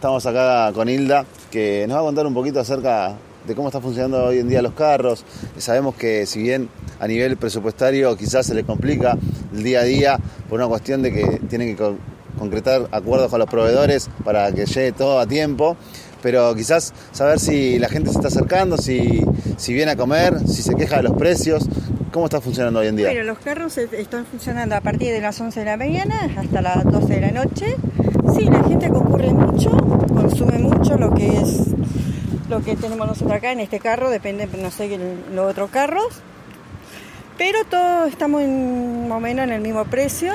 Estamos acá con Hilda, que nos va a contar un poquito acerca de cómo está funcionando hoy en día los carros. Sabemos que si bien a nivel presupuestario quizás se le complica el día a día por una cuestión de que tienen que concretar acuerdos con los proveedores para que llegue todo a tiempo, pero quizás saber si la gente se está acercando, si, si viene a comer, si se queja de los precios. ¿Cómo está funcionando hoy en día? Bueno, los carros están funcionando a partir de las 11 de la mañana hasta las 12 de la noche. Sí, la gente concurre mucho, consume mucho lo que es lo que tenemos nosotros acá en este carro, depende, no sé, los otros carros. Pero todos estamos en, más o menos en el mismo precio.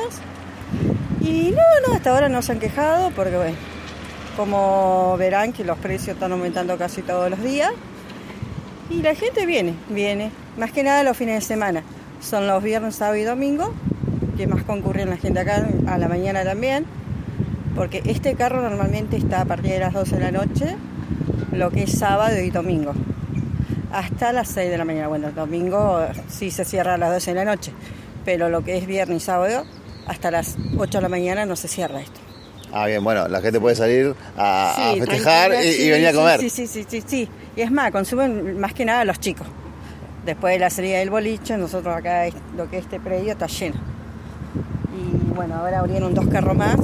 Y no, no, hasta ahora no se han quejado porque, bueno, como verán que los precios están aumentando casi todos los días. Y la gente viene, viene. Más que nada los fines de semana. Son los viernes, sábado y domingo, que más concurren la gente acá, a la mañana también. Porque este carro normalmente está a partir de las 12 de la noche, lo que es sábado y domingo. Hasta las 6 de la mañana. Bueno, el domingo sí se cierra a las 12 de la noche. Pero lo que es viernes y sábado, hasta las 8 de la mañana no se cierra esto. Ah, bien, bueno, la gente puede salir a, festejar y, venir a comer. Sí, sí, sí, sí, sí. Y es más, consumen más que nada los chicos. Después de la salida del boliche, nosotros acá, lo que este predio está lleno. Y bueno, ahora abrieron dos carros más.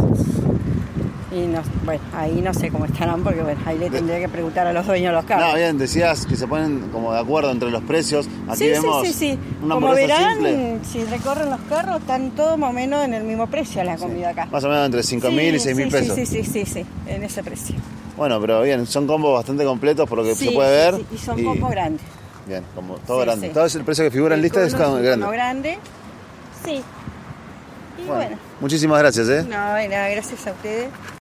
Y no, bueno, ahí no sé cómo estarán, porque bueno, ahí le tendría que preguntar a los dueños de los carros. No, bien, decías que se ponen como de acuerdo entre los precios. Aquí sí, vemos sí, sí, sí. como verán, si recorren los carros, están todos más o menos en el mismo precio la comida acá. Más o menos entre 5 mil y 6 mil pesos. Sí, sí, sí, sí, en ese precio. Bueno, pero bien, son combos bastante completos por lo que se puede ver. y son poco grandes. Bien, como todo grande. Todo es el precio que figura en lista es grande. grande. Sí. Y bueno, Muchísimas gracias, ¿eh? No, nada, gracias a ustedes.